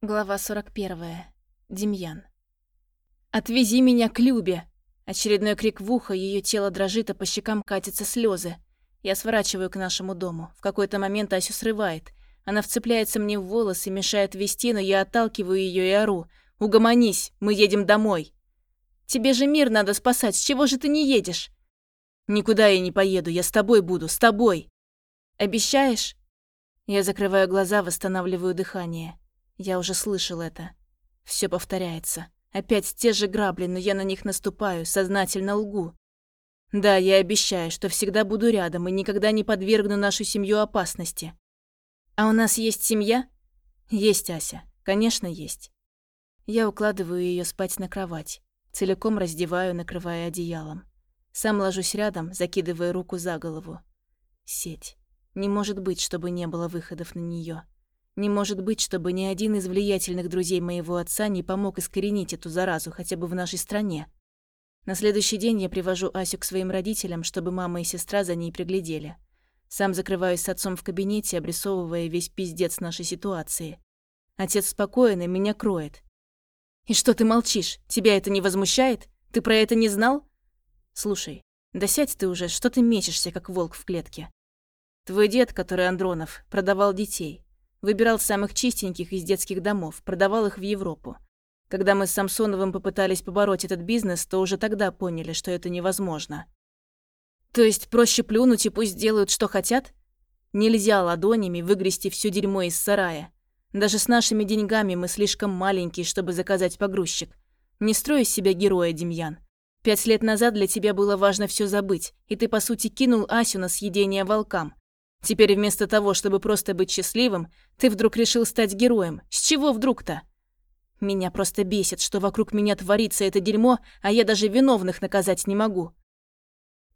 Глава 41. Демьян. «Отвези меня к Любе!» Очередной крик в ухо, ее тело дрожит, а по щекам катятся слезы. Я сворачиваю к нашему дому. В какой-то момент Асю срывает. Она вцепляется мне в волосы, мешает вести, но я отталкиваю ее и ору. «Угомонись, мы едем домой!» «Тебе же мир надо спасать, с чего же ты не едешь?» «Никуда я не поеду, я с тобой буду, с тобой!» «Обещаешь?» Я закрываю глаза, восстанавливаю дыхание. Я уже слышал это. Все повторяется. Опять те же грабли, но я на них наступаю, сознательно лгу. Да, я обещаю, что всегда буду рядом и никогда не подвергну нашу семью опасности. А у нас есть семья? Есть, Ася. Конечно, есть. Я укладываю ее спать на кровать. Целиком раздеваю, накрывая одеялом. Сам ложусь рядом, закидывая руку за голову. Сеть. Не может быть, чтобы не было выходов на нее. Не может быть, чтобы ни один из влиятельных друзей моего отца не помог искоренить эту заразу хотя бы в нашей стране. На следующий день я привожу Асю к своим родителям, чтобы мама и сестра за ней приглядели. Сам закрываюсь с отцом в кабинете, обрисовывая весь пиздец нашей ситуации. Отец спокоен и меня кроет. «И что ты молчишь? Тебя это не возмущает? Ты про это не знал?» «Слушай, да сядь ты уже, что ты мечешься, как волк в клетке?» «Твой дед, который Андронов, продавал детей. Выбирал самых чистеньких из детских домов, продавал их в Европу. Когда мы с Самсоновым попытались побороть этот бизнес, то уже тогда поняли, что это невозможно. То есть проще плюнуть и пусть делают, что хотят? Нельзя ладонями выгрести все дерьмо из сарая. Даже с нашими деньгами мы слишком маленькие, чтобы заказать погрузчик. Не строй из себя героя, Демьян. Пять лет назад для тебя было важно все забыть, и ты, по сути, кинул Асю на съедение волкам. Теперь вместо того, чтобы просто быть счастливым, ты вдруг решил стать героем. С чего вдруг-то? Меня просто бесит, что вокруг меня творится это дерьмо, а я даже виновных наказать не могу.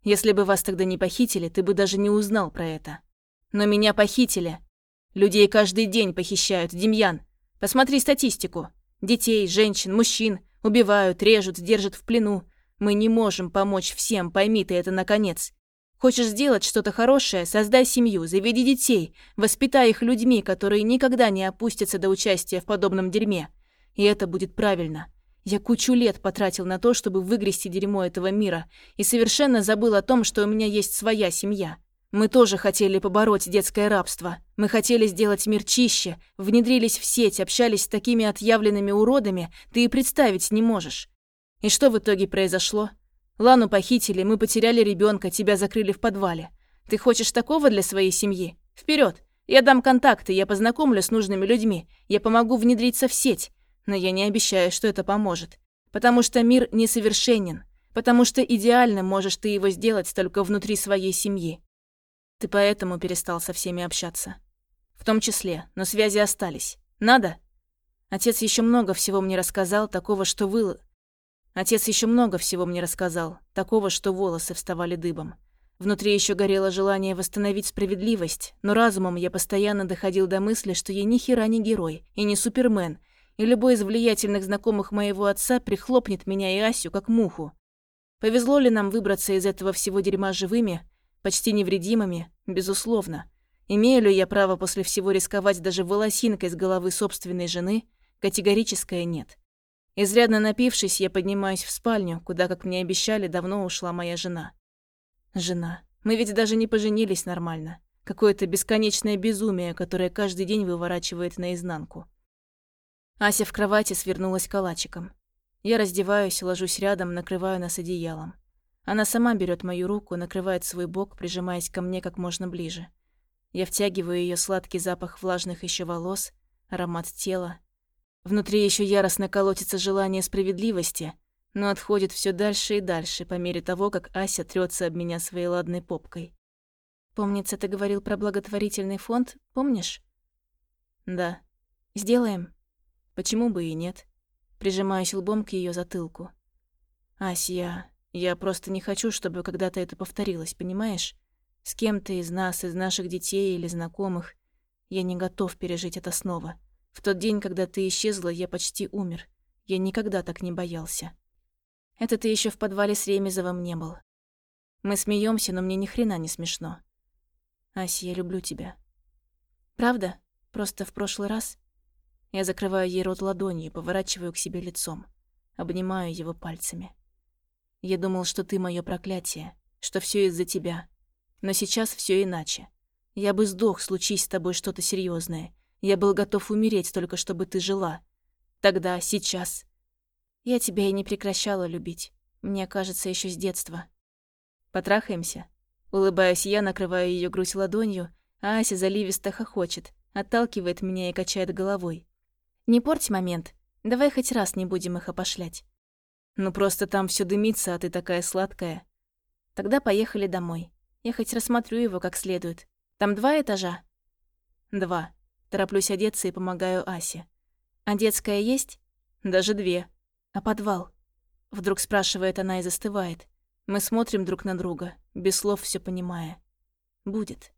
Если бы вас тогда не похитили, ты бы даже не узнал про это. Но меня похитили. Людей каждый день похищают, Демьян. Посмотри статистику. Детей, женщин, мужчин убивают, режут, держат в плену. Мы не можем помочь всем, пойми ты это наконец. Хочешь сделать что-то хорошее, создай семью, заведи детей, воспитай их людьми, которые никогда не опустятся до участия в подобном дерьме. И это будет правильно. Я кучу лет потратил на то, чтобы выгрести дерьмо этого мира, и совершенно забыл о том, что у меня есть своя семья. Мы тоже хотели побороть детское рабство. Мы хотели сделать мир чище, внедрились в сеть, общались с такими отъявленными уродами, ты и представить не можешь. И что в итоге произошло? Лану похитили, мы потеряли ребенка, тебя закрыли в подвале. Ты хочешь такого для своей семьи? Вперед! Я дам контакты, я познакомлю с нужными людьми, я помогу внедриться в сеть. Но я не обещаю, что это поможет. Потому что мир несовершенен. Потому что идеально можешь ты его сделать только внутри своей семьи. Ты поэтому перестал со всеми общаться. В том числе, но связи остались. Надо? Отец еще много всего мне рассказал, такого, что вы Отец еще много всего мне рассказал, такого, что волосы вставали дыбом. Внутри еще горело желание восстановить справедливость, но разумом я постоянно доходил до мысли, что я ни хера не герой и не супермен, и любой из влиятельных знакомых моего отца прихлопнет меня и Асю как муху. Повезло ли нам выбраться из этого всего дерьма живыми, почти невредимыми? Безусловно. Имею ли я право после всего рисковать даже волосинкой с головы собственной жены? Категорическое нет. Изрядно напившись, я поднимаюсь в спальню, куда, как мне обещали, давно ушла моя жена. Жена. Мы ведь даже не поженились нормально. Какое-то бесконечное безумие, которое каждый день выворачивает наизнанку. Ася в кровати свернулась калачиком. Я раздеваюсь, ложусь рядом, накрываю нас одеялом. Она сама берет мою руку, накрывает свой бок, прижимаясь ко мне как можно ближе. Я втягиваю ее сладкий запах влажных еще волос, аромат тела, Внутри еще яростно колотится желание справедливости, но отходит все дальше и дальше по мере того, как Ася трется об меня своей ладной попкой. «Помнится, ты говорил про благотворительный фонд, помнишь?» «Да. Сделаем?» «Почему бы и нет?» Прижимаюсь лбом к ее затылку. «Ася, я просто не хочу, чтобы когда-то это повторилось, понимаешь? С кем-то из нас, из наших детей или знакомых. Я не готов пережить это снова». В тот день, когда ты исчезла, я почти умер. Я никогда так не боялся. Это ты еще в подвале с Ремезовым не был. Мы смеемся, но мне ни хрена не смешно. Ася, я люблю тебя. Правда? Просто в прошлый раз? Я закрываю ей рот ладонью и поворачиваю к себе лицом. Обнимаю его пальцами. Я думал, что ты мое проклятие, что все из-за тебя. Но сейчас все иначе. Я бы сдох, случись с тобой что-то серьезное. Я был готов умереть только чтобы ты жила. Тогда, сейчас. Я тебя и не прекращала любить. Мне кажется, еще с детства. Потрахаемся? Улыбаюсь я, накрываю ее грудь ладонью, а Ася заливисто хохочет, отталкивает меня и качает головой. Не порть момент. Давай хоть раз не будем их опошлять. Ну просто там все дымится, а ты такая сладкая. Тогда поехали домой. Я хоть рассмотрю его как следует. Там два этажа? Два. Тороплюсь одеться и помогаю Асе. А детская есть? Даже две. А подвал? Вдруг спрашивает она и застывает. Мы смотрим друг на друга, без слов все понимая. Будет.